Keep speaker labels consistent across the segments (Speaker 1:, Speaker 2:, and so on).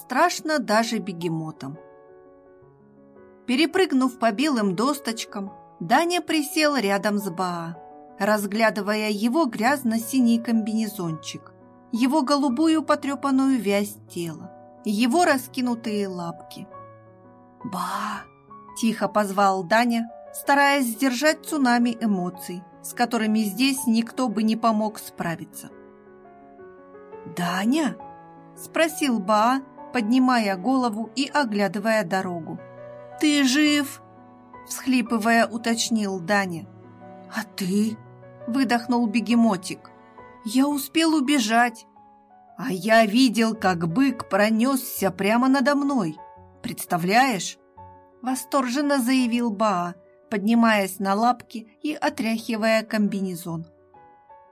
Speaker 1: Страшно даже бегемотам. Перепрыгнув по белым досточкам, Даня присел рядом с Баа, разглядывая его грязно-синий комбинезончик, его голубую потрепанную вязь тела, его раскинутые лапки. «Ба!» – тихо позвал Даня, стараясь сдержать цунами эмоций, с которыми здесь никто бы не помог справиться. «Даня?» – спросил Баа, поднимая голову и оглядывая дорогу. «Ты жив?» – всхлипывая, уточнил Даня. «А ты?» – выдохнул бегемотик. «Я успел убежать, а я видел, как бык пронесся прямо надо мной. Представляешь?» Восторженно заявил Баа, поднимаясь на лапки и отряхивая комбинезон.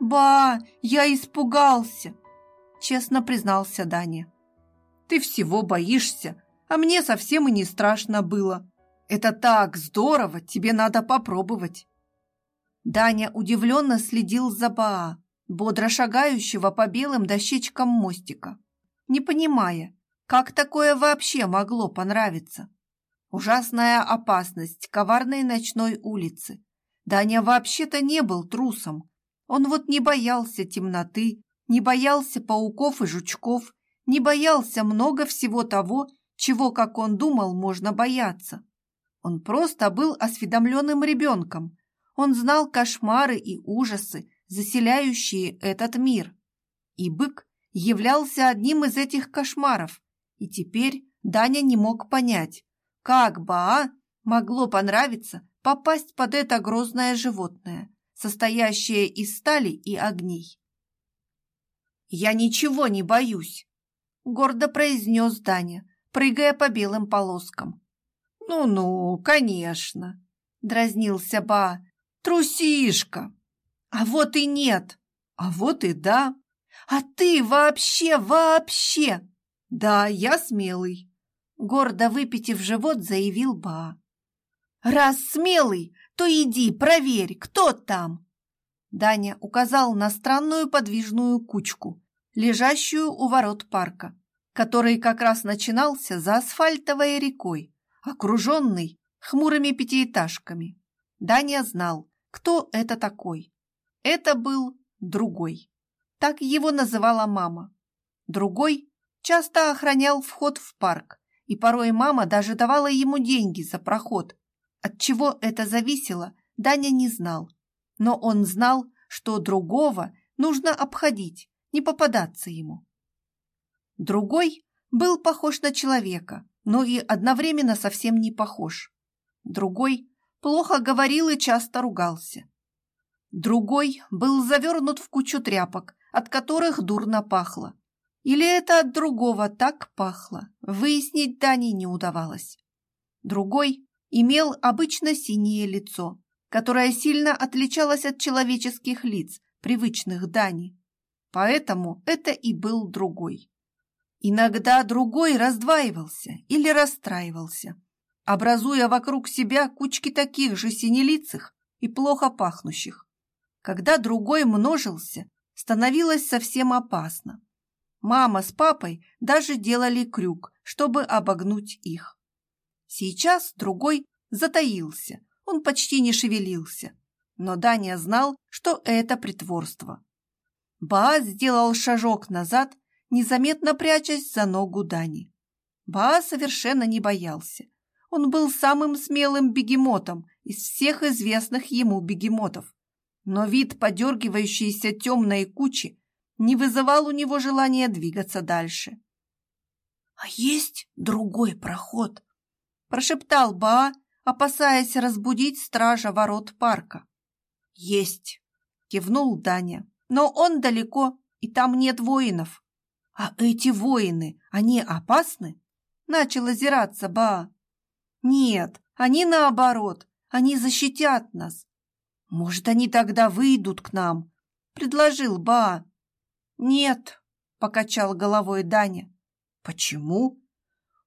Speaker 1: «Ба, я испугался!» Честно признался Даня. «Ты всего боишься, а мне совсем и не страшно было. Это так здорово, тебе надо попробовать!» Даня удивленно следил за Баа, бодро шагающего по белым дощечкам мостика, не понимая, как такое вообще могло понравиться. Ужасная опасность коварной ночной улицы. Даня вообще-то не был трусом. Он вот не боялся темноты, не боялся пауков и жучков, не боялся много всего того, чего, как он думал, можно бояться. Он просто был осведомленным ребенком. Он знал кошмары и ужасы, заселяющие этот мир. И бык являлся одним из этих кошмаров. И теперь Даня не мог понять, как Баа могло понравиться попасть под это грозное животное, состоящее из стали и огней? «Я ничего не боюсь», — гордо произнес Даня, прыгая по белым полоскам. «Ну-ну, конечно», — дразнился Ба. «Трусишка!» «А вот и нет!» «А вот и да!» «А ты вообще, вообще!» «Да, я смелый!» Гордо выпитив живот, заявил Ба. «Раз смелый, то иди проверь, кто там!» Даня указал на странную подвижную кучку, лежащую у ворот парка, который как раз начинался за асфальтовой рекой, окруженный хмурыми пятиэтажками. Даня знал, кто это такой. Это был другой. Так его называла мама. Другой часто охранял вход в парк, и порой мама даже давала ему деньги за проход. От чего это зависело, Даня не знал. Но он знал, что другого нужно обходить, не попадаться ему. Другой был похож на человека, но и одновременно совсем не похож. Другой плохо говорил и часто ругался. Другой был завернут в кучу тряпок, от которых дурно пахло. Или это от другого так пахло, выяснить Дани не удавалось. Другой имел обычно синее лицо, которое сильно отличалось от человеческих лиц, привычных Дани. Поэтому это и был другой. Иногда другой раздваивался или расстраивался, образуя вокруг себя кучки таких же синелицых и плохо пахнущих. Когда другой множился, становилось совсем опасно. Мама с папой даже делали крюк, чтобы обогнуть их. Сейчас другой затаился, он почти не шевелился. Но Даня знал, что это притворство. Баа сделал шажок назад, незаметно прячась за ногу Дани. Баа совершенно не боялся. Он был самым смелым бегемотом из всех известных ему бегемотов. Но вид подергивающейся темной кучи не вызывал у него желания двигаться дальше. «А есть другой проход?» – прошептал Ба, опасаясь разбудить стража ворот парка. «Есть!» – кивнул Даня. «Но он далеко, и там нет воинов». «А эти воины, они опасны?» – начал озираться Ба. «Нет, они наоборот, они защитят нас». «Может, они тогда выйдут к нам?» – предложил Ба. «Нет», — покачал головой Даня. «Почему?»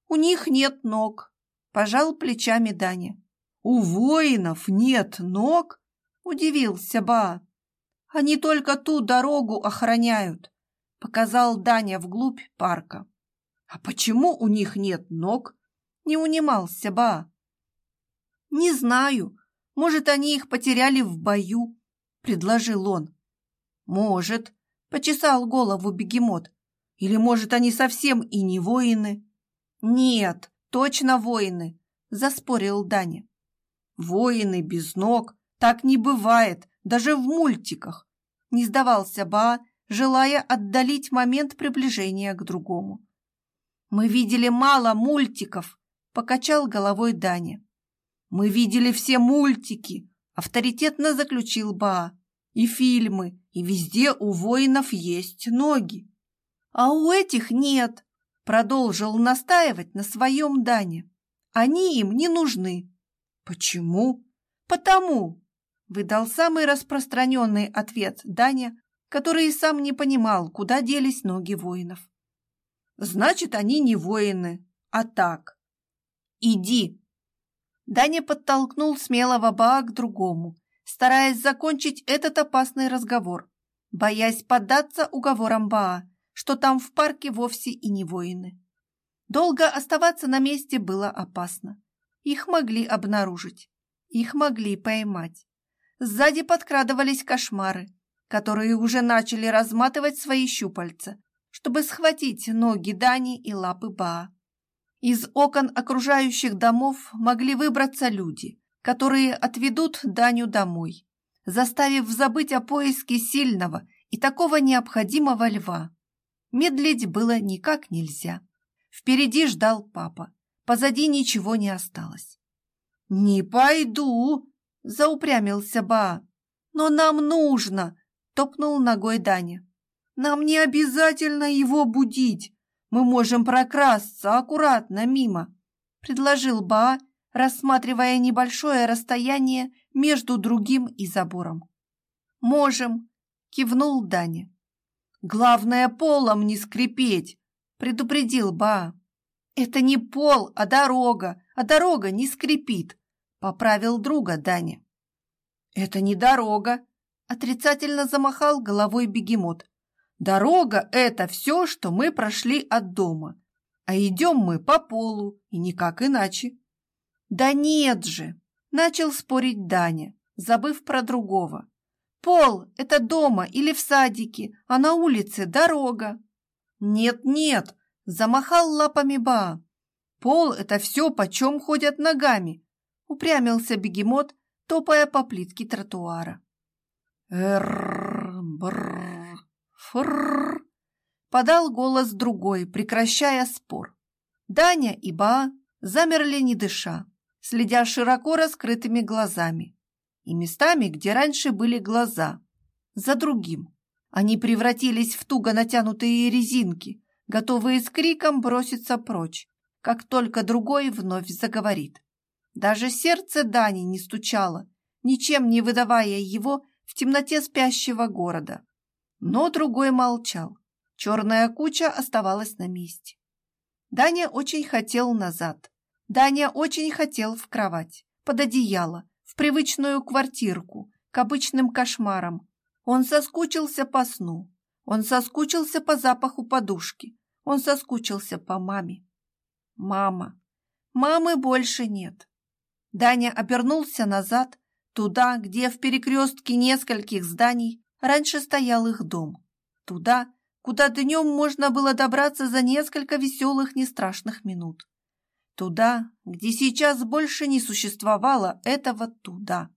Speaker 1: «У них нет ног», — пожал плечами Даня. «У воинов нет ног?» — удивился Ба. «Они только ту дорогу охраняют», — показал Даня вглубь парка. А почему у них нет ног? Не унимался Ба. Не знаю. Может, они их потеряли в бою, предложил он. Может, почесал голову бегемот. Или, может, они совсем и не воины? Нет, точно воины, заспорил Даня. Воины без ног, так не бывает, даже в мультиках. Не сдавался Ба, желая отдалить момент приближения к другому. Мы видели мало мультиков, покачал головой Даня. Мы видели все мультики, авторитетно заключил Ба. И фильмы, и везде у воинов есть ноги. А у этих нет, продолжил настаивать на своем Дане. Они им не нужны. Почему? Потому, выдал самый распространенный ответ Даня, который и сам не понимал, куда делись ноги воинов. Значит, они не воины, а так. Иди. Даня подтолкнул смелого Баа к другому, стараясь закончить этот опасный разговор, боясь поддаться уговорам Баа, что там в парке вовсе и не воины. Долго оставаться на месте было опасно. Их могли обнаружить, их могли поймать. Сзади подкрадывались кошмары, которые уже начали разматывать свои щупальца, чтобы схватить ноги Дани и лапы Баа. Из окон окружающих домов могли выбраться люди, которые отведут Даню домой, заставив забыть о поиске сильного и такого необходимого льва. Медлить было никак нельзя. Впереди ждал папа, позади ничего не осталось. «Не пойду!» — заупрямился Ба. «Но нам нужно!» — топнул ногой Даня. «Нам не обязательно его будить. Мы можем прокрасться аккуратно мимо», — предложил Ба, рассматривая небольшое расстояние между другим и забором. «Можем», — кивнул Даня. «Главное, полом не скрипеть», — предупредил Ба. «Это не пол, а дорога, а дорога не скрипит», — поправил друга Даня. «Это не дорога», — отрицательно замахал головой бегемот. «Дорога — это все, что мы прошли от дома, а идем мы по полу и никак иначе». «Да нет же!» — начал спорить Даня, забыв про другого. Пол — это дома или в садике, а на улице дорога. Нет-нет, замахал лапами Ба. Пол — это все, почем ходят ногами, упрямился бегемот, топая по плитке тротуара. Эр, бррр, фррр, подал голос другой, прекращая спор. Даня и Ба замерли не дыша, следя широко раскрытыми глазами и местами, где раньше были глаза, за другим. Они превратились в туго натянутые резинки, готовые с криком броситься прочь, как только другой вновь заговорит. Даже сердце Дани не стучало, ничем не выдавая его в темноте спящего города. Но другой молчал. Черная куча оставалась на месте. Даня очень хотел назад. Даня очень хотел в кровать, под одеяло, в привычную квартирку, к обычным кошмарам. Он соскучился по сну, он соскучился по запаху подушки, он соскучился по маме. Мама. Мамы больше нет. Даня обернулся назад, туда, где в перекрестке нескольких зданий раньше стоял их дом. Туда, куда днем можно было добраться за несколько веселых, нестрашных минут. Туда, где сейчас больше не существовало этого туда.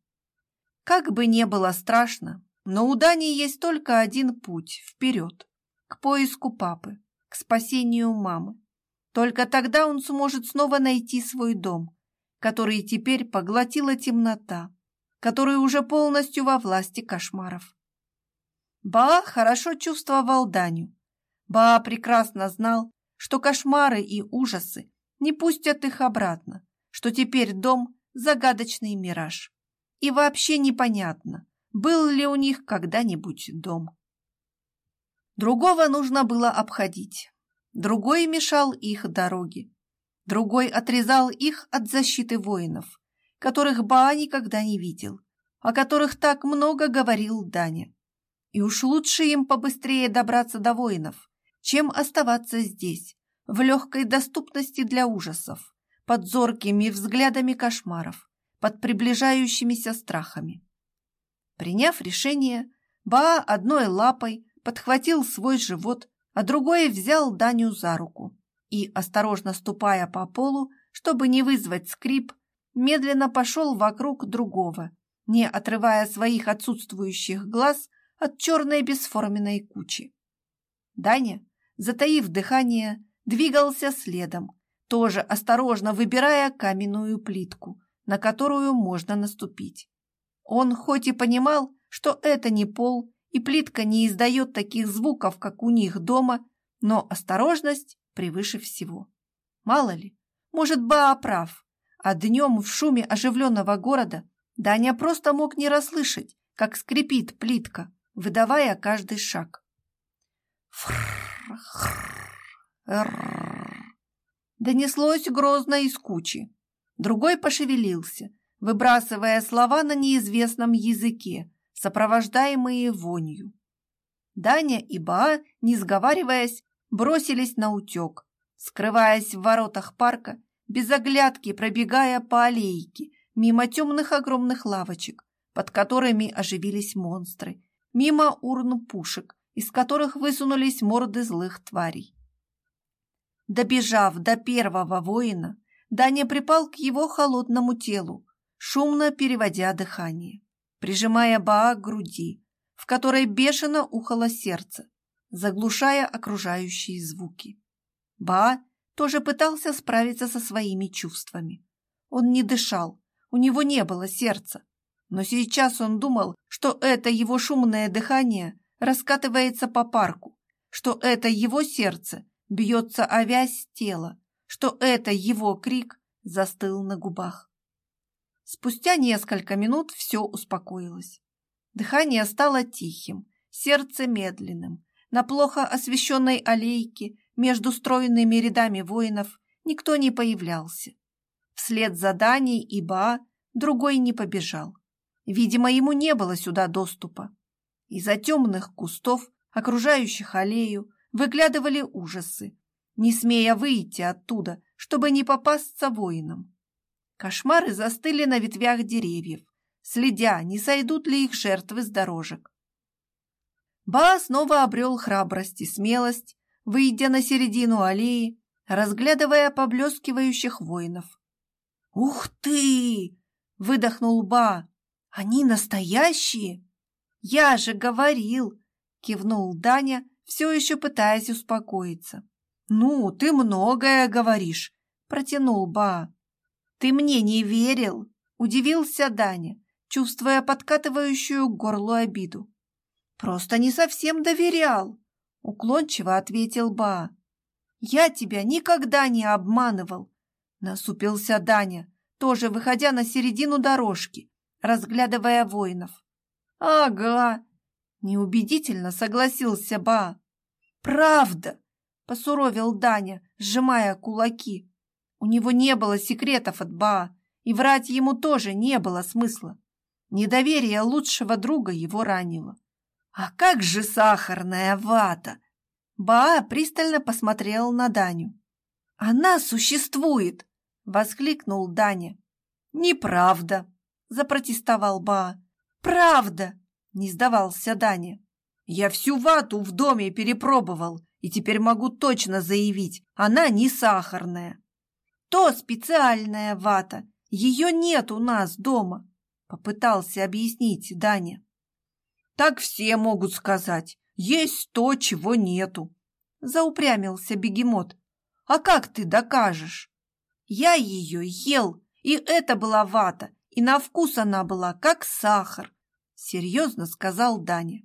Speaker 1: Как бы не было страшно, но у Дани есть только один путь вперед, к поиску папы, к спасению мамы. Только тогда он сможет снова найти свой дом, который теперь поглотила темнота, который уже полностью во власти кошмаров. Ба хорошо чувствовал Даню. Ба прекрасно знал, что кошмары и ужасы не пустят их обратно, что теперь дом – загадочный мираж. И вообще непонятно, был ли у них когда-нибудь дом. Другого нужно было обходить. Другой мешал их дороге. Другой отрезал их от защиты воинов, которых Баа никогда не видел, о которых так много говорил Даня. И уж лучше им побыстрее добраться до воинов, чем оставаться здесь, в легкой доступности для ужасов, под зоркими взглядами кошмаров, под приближающимися страхами. Приняв решение, Баа одной лапой подхватил свой живот, а другой взял Даню за руку и, осторожно ступая по полу, чтобы не вызвать скрип, медленно пошел вокруг другого, не отрывая своих отсутствующих глаз от черной бесформенной кучи. Даня, затаив дыхание, двигался следом, тоже осторожно выбирая каменную плитку, на которую можно наступить. Он хоть и понимал, что это не пол, и плитка не издает таких звуков, как у них дома, но осторожность превыше всего. Мало ли, может, Баа прав, а днем в шуме оживленного города Даня просто мог не расслышать, как скрипит плитка, выдавая каждый шаг. Донеслось грозно из кучи. Другой пошевелился, выбрасывая слова на неизвестном языке, сопровождаемые вонью. Даня и Баа, не сговариваясь, бросились на утек, скрываясь в воротах парка, без оглядки пробегая по аллейке, мимо темных огромных лавочек, под которыми оживились монстры, мимо урн пушек, из которых высунулись морды злых тварей. Добежав до первого воина, Даня припал к его холодному телу, шумно переводя дыхание, прижимая Баа к груди, в которой бешено ухало сердце, заглушая окружающие звуки. Баа тоже пытался справиться со своими чувствами. Он не дышал, у него не было сердца, но сейчас он думал, что это его шумное дыхание раскатывается по парку, что это его сердце бьется о вязь тела, что это его крик застыл на губах. Спустя несколько минут все успокоилось. Дыхание стало тихим, сердце медленным. На плохо освещенной аллейке между стройными рядами воинов никто не появлялся. Вслед за Даней и Ба другой не побежал. Видимо, ему не было сюда доступа. Из-за темных кустов, окружающих аллею, выглядывали ужасы, не смея выйти оттуда, чтобы не попасться воинам. Кошмары застыли на ветвях деревьев, следя, не сойдут ли их жертвы с дорожек. Ба снова обрел храбрость и смелость, выйдя на середину аллеи, разглядывая поблескивающих воинов. «Ух ты!» — выдохнул Ба. «Они настоящие?» «Я же говорил!» — кивнул Даня, все еще пытаясь успокоиться. «Ну, ты многое говоришь», — протянул Ба. «Ты мне не верил?» — удивился Даня, чувствуя подкатывающую к горлу обиду. «Просто не совсем доверял», — уклончиво ответил Ба. «Я тебя никогда не обманывал», — насупился Даня, тоже выходя на середину дорожки, разглядывая воинов. «Ага», — неубедительно согласился Ба. «Правда!» — посуровил Даня, сжимая кулаки. У него не было секретов от Ба, и врать ему тоже не было смысла. Недоверие лучшего друга его ранило. «А как же сахарная вата?» Баа пристально посмотрел на Даню. «Она существует!» — воскликнул Даня. «Неправда!» — запротестовал Баа. «Правда!» — не сдавался Даня. Я всю вату в доме перепробовал, и теперь могу точно заявить, она не сахарная. То специальная вата, ее нет у нас дома, попытался объяснить Даня. Так все могут сказать, есть то, чего нету, заупрямился бегемот. А как ты докажешь? Я ее ел, и это была вата, и на вкус она была как сахар, серьезно сказал Даня.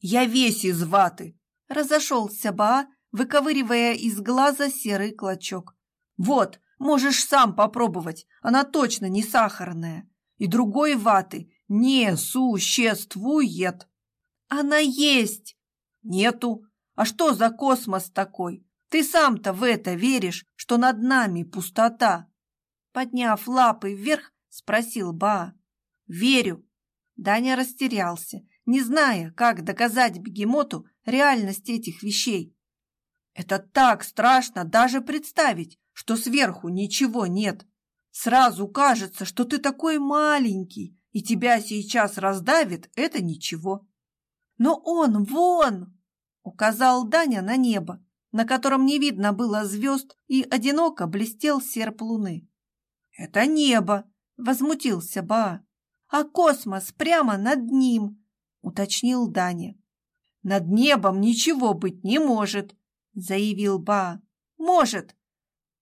Speaker 1: Я весь из ваты!» Разошелся Ба, выковыривая из глаза серый клочок. «Вот, можешь сам попробовать, она точно не сахарная. И другой ваты не существует!» «Она есть!» «Нету! А что за космос такой? Ты сам-то в это веришь, что над нами пустота?» Подняв лапы вверх, спросил Ба. «Верю!» Даня растерялся не зная, как доказать бегемоту реальность этих вещей. Это так страшно даже представить, что сверху ничего нет. Сразу кажется, что ты такой маленький, и тебя сейчас раздавит это ничего. Но он вон, указал Даня на небо, на котором не видно было звезд и одиноко блестел серп луны. Это небо, возмутился Ба. А космос прямо над ним, уточнил Даня. Над небом ничего быть не может, заявил Ба. Может.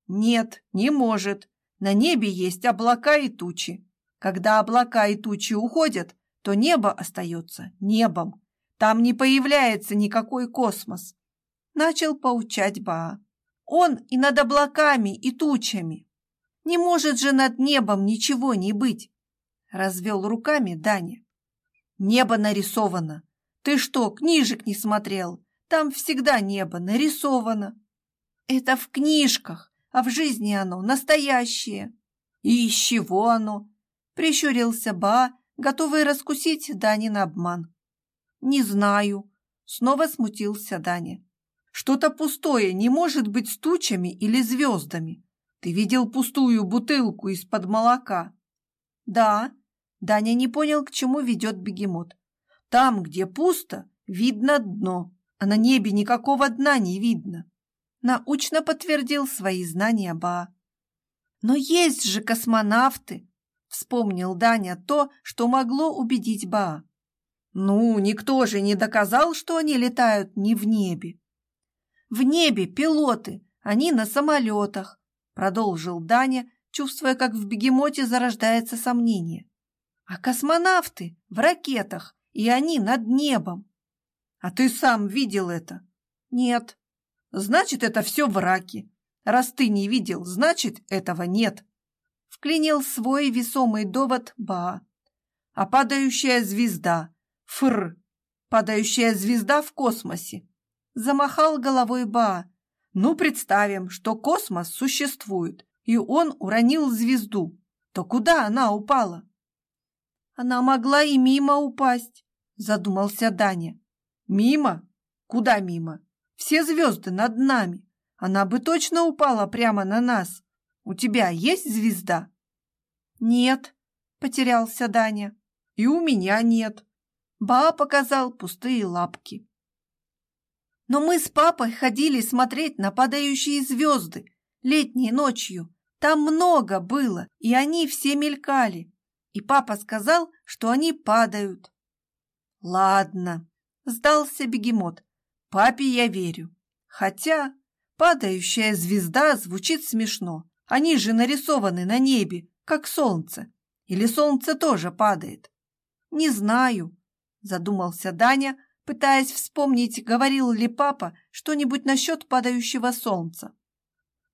Speaker 1: Нет, не может. На небе есть облака и тучи. Когда облака и тучи уходят, то небо остается небом. Там не появляется никакой космос. Начал поучать Баа. Он и над облаками, и тучами. Не может же над небом ничего не быть. Развел руками Даня. Небо нарисовано. Ты что, книжек не смотрел? Там всегда небо нарисовано. Это в книжках, а в жизни оно настоящее. И из чего оно? Прищурился Ба, готовый раскусить Данин обман. Не знаю. Снова смутился Даня. Что-то пустое не может быть с тучами или звездами. Ты видел пустую бутылку из-под молока? Да. Даня не понял, к чему ведет бегемот. Там, где пусто, видно дно, а на небе никакого дна не видно. Научно подтвердил свои знания Ба. Но есть же космонавты, Вспомнил Даня то, что могло убедить Ба. Ну, никто же не доказал, что они летают не в небе. В небе пилоты, они на самолетах, продолжил Даня, чувствуя, как в бегемоте зарождается сомнение. А космонавты в ракетах, и они над небом. А ты сам видел это? Нет. Значит, это все враки. Раз ты не видел, значит, этого нет вклинил свой весомый довод Ба. А падающая звезда, фр, падающая звезда в космосе. Замахал головой Ба. Ну, представим, что космос существует, и он уронил звезду. То куда она упала? Она могла и мимо упасть, задумался Даня. Мимо? Куда мимо? Все звезды над нами. Она бы точно упала прямо на нас. У тебя есть звезда? Нет, потерялся Даня. И у меня нет. Ба показал пустые лапки. Но мы с папой ходили смотреть на падающие звезды летней ночью. Там много было, и они все мелькали. И папа сказал, что они падают. Ладно, сдался бегемот. Папе я верю. Хотя падающая звезда звучит смешно. Они же нарисованы на небе, как солнце. Или солнце тоже падает? Не знаю, задумался Даня, пытаясь вспомнить, говорил ли папа что-нибудь насчет падающего солнца.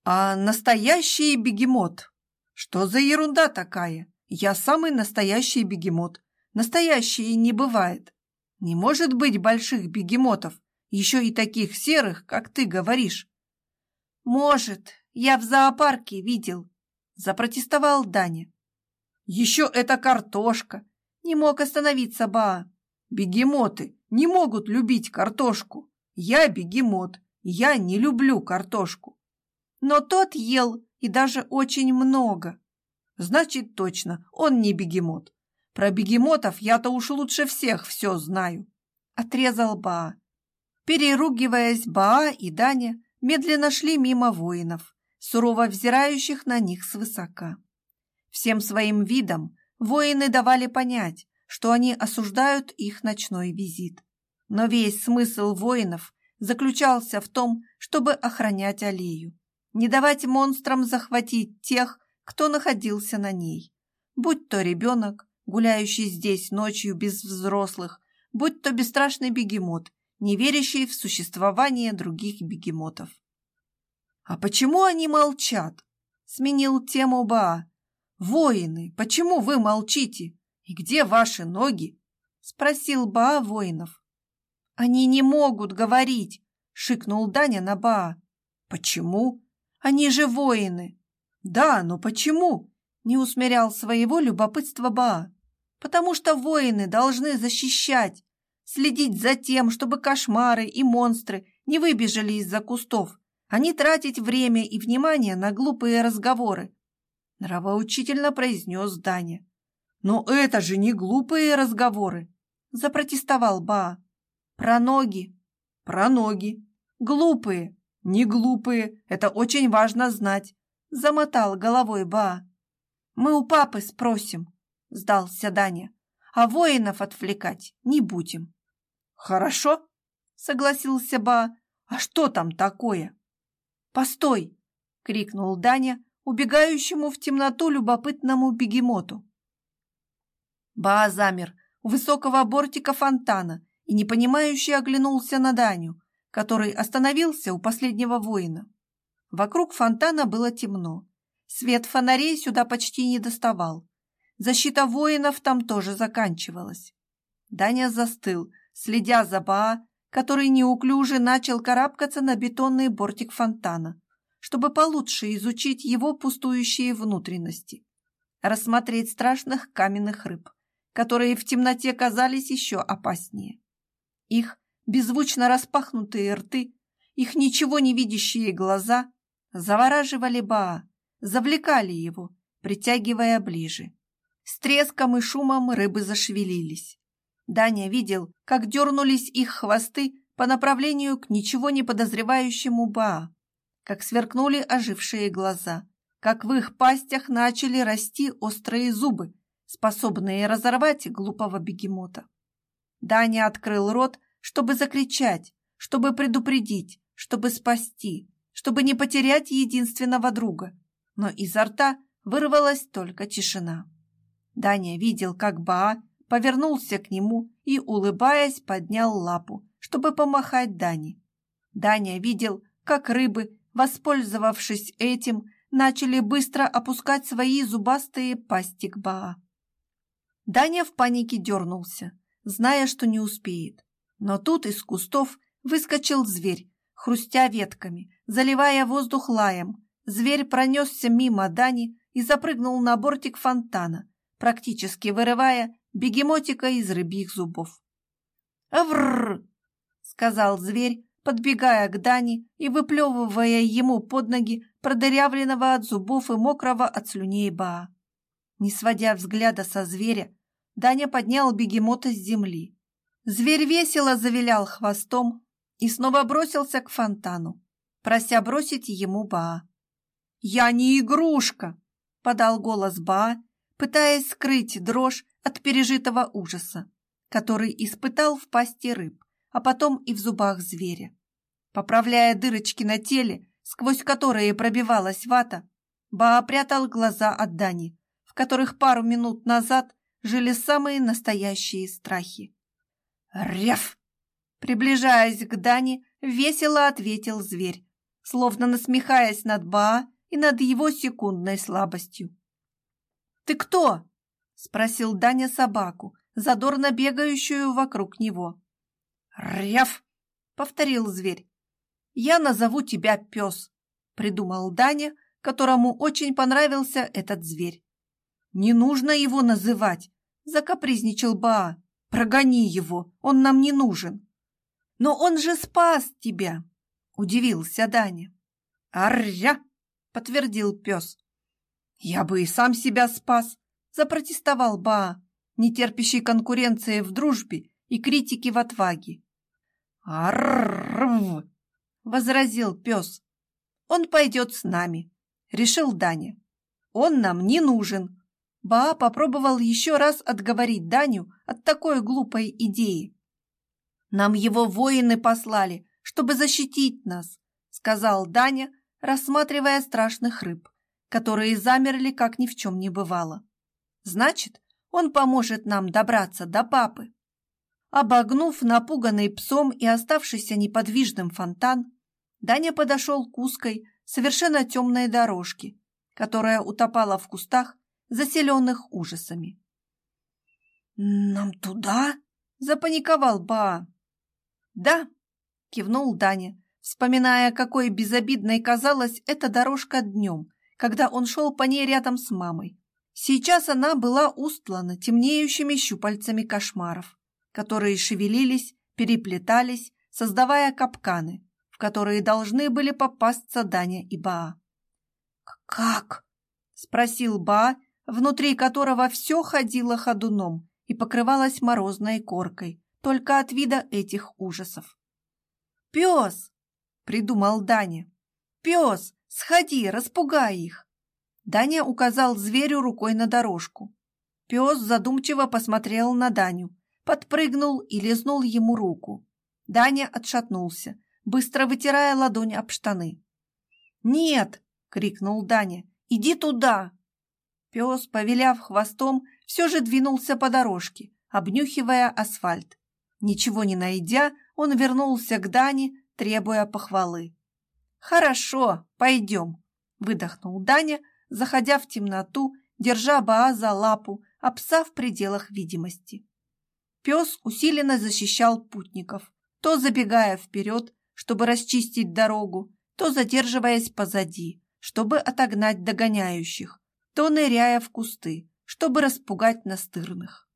Speaker 1: А настоящий бегемот? Что за ерунда такая? Я самый настоящий бегемот. Настоящие не бывает. Не может быть больших бегемотов, еще и таких серых, как ты говоришь. Может, я в зоопарке видел. Запротестовал Даня. Еще эта картошка. Не мог остановиться Ба. Бегемоты не могут любить картошку. Я бегемот. Я не люблю картошку. Но тот ел и даже очень много. Значит, точно, он не бегемот. Про бегемотов я-то уж лучше всех все знаю. Отрезал Ба. Переругиваясь, Ба и Даня медленно шли мимо воинов, сурово взирающих на них свысока. Всем своим видом воины давали понять, что они осуждают их ночной визит. Но весь смысл воинов заключался в том, чтобы охранять аллею, не давать монстрам захватить тех, кто находился на ней, будь то ребенок, гуляющий здесь ночью без взрослых, будь то бесстрашный бегемот, не верящий в существование других бегемотов. «А почему они молчат?» — сменил тему Баа. «Воины, почему вы молчите? И где ваши ноги?» — спросил Баа воинов. «Они не могут говорить!» — шикнул Даня на Баа. «Почему? Они же воины!» «Да, но почему?» — не усмирял своего любопытства Баа. «Потому что воины должны защищать, следить за тем, чтобы кошмары и монстры не выбежали из-за кустов а не тратить время и внимание на глупые разговоры, нравоучительно произнес Даня. Но это же не глупые разговоры, запротестовал Ба. Про ноги. Про ноги. Глупые. Не глупые. Это очень важно знать. Замотал головой Ба. Мы у папы спросим, сдался Даня. А воинов отвлекать не будем. Хорошо, согласился Ба. А что там такое? Постой! крикнул Даня, убегающему в темноту любопытному бегемоту. Ба замер у высокого бортика фонтана и непонимающе оглянулся на Даню, который остановился у последнего воина. Вокруг фонтана было темно. Свет фонарей сюда почти не доставал. Защита воинов там тоже заканчивалась. Даня застыл, следя за Баа, который неуклюже начал карабкаться на бетонный бортик фонтана, чтобы получше изучить его пустующие внутренности, рассмотреть страшных каменных рыб, которые в темноте казались еще опаснее. Их беззвучно распахнутые рты, их ничего не видящие глаза завораживали Баа, завлекали его, притягивая ближе. С треском и шумом рыбы зашевелились. Даня видел, как дернулись их хвосты по направлению к ничего не подозревающему Баа, как сверкнули ожившие глаза, как в их пастях начали расти острые зубы, способные разорвать глупого бегемота. Даня открыл рот, чтобы закричать, чтобы предупредить, чтобы спасти, чтобы не потерять единственного друга, но изо рта вырвалась только тишина. Даня видел, как Баа повернулся к нему и, улыбаясь, поднял лапу, чтобы помахать Дане. Даня видел, как рыбы, воспользовавшись этим, начали быстро опускать свои зубастые пасти к Баа. Даня в панике дернулся, зная, что не успеет. Но тут из кустов выскочил зверь, хрустя ветками, заливая воздух лаем. Зверь пронесся мимо Дани и запрыгнул на бортик фонтана, практически вырывая бегемотика из рыбьих зубов. «Авррр!» — сказал зверь, подбегая к Дани и выплевывая ему под ноги продырявленного от зубов и мокрого от слюней Баа. Не сводя взгляда со зверя, Даня поднял бегемота с земли. Зверь весело завилял хвостом и снова бросился к фонтану, прося бросить ему Баа. «Я не игрушка!» — подал голос Баа, пытаясь скрыть дрожь от пережитого ужаса, который испытал в пасти рыб, а потом и в зубах зверя. Поправляя дырочки на теле, сквозь которые пробивалась вата, Баа прятал глаза от Дани, в которых пару минут назад жили самые настоящие страхи. «Рев!» Приближаясь к Дани, весело ответил зверь, словно насмехаясь над Баа и над его секундной слабостью. «Ты кто?» — спросил Даня собаку, задорно бегающую вокруг него. «Рев!» — повторил зверь. «Я назову тебя пес», — придумал Даня, которому очень понравился этот зверь. «Не нужно его называть», — закапризничал Баа. «Прогони его, он нам не нужен». «Но он же спас тебя», — удивился Даня. «Арря!» — подтвердил пес. «Я бы и сам себя спас», — запротестовал Баа, не терпящий конкуренции в дружбе и критики в отваге. «Арррррв!» — «Значит, он поможет нам добраться до папы». Обогнув напуганный псом и оставшийся неподвижным фонтан, Даня подошел к узкой, совершенно темной дорожке, которая утопала в кустах заселенных ужасами. «Нам туда?» — запаниковал Ба. «Да», — кивнул Даня, вспоминая, какой безобидной казалась эта дорожка днем, когда он шел по ней рядом с мамой. Сейчас она была устлана темнеющими щупальцами кошмаров, которые шевелились, переплетались, создавая капканы, в которые должны были попасться Даня и Баа. «Как?» — спросил Баа, внутри которого все ходило ходуном и покрывалось морозной коркой, только от вида этих ужасов. «Пес!» — придумал Даня. «Пес, сходи, распугай их!» Даня указал зверю рукой на дорожку. Пес задумчиво посмотрел на Даню, подпрыгнул и лизнул ему руку. Даня отшатнулся, быстро вытирая ладонь об штаны. «Нет!» — крикнул Даня. «Иди туда!» Пес, повеляв хвостом, все же двинулся по дорожке, обнюхивая асфальт. Ничего не найдя, он вернулся к Дане, требуя похвалы. «Хорошо, пойдем», — выдохнул Даня, заходя в темноту, держа Баа за лапу, а пса в пределах видимости. Пес усиленно защищал путников, то забегая вперед, чтобы расчистить дорогу, то задерживаясь позади, чтобы отогнать догоняющих, то ныряя в кусты, чтобы распугать настырных.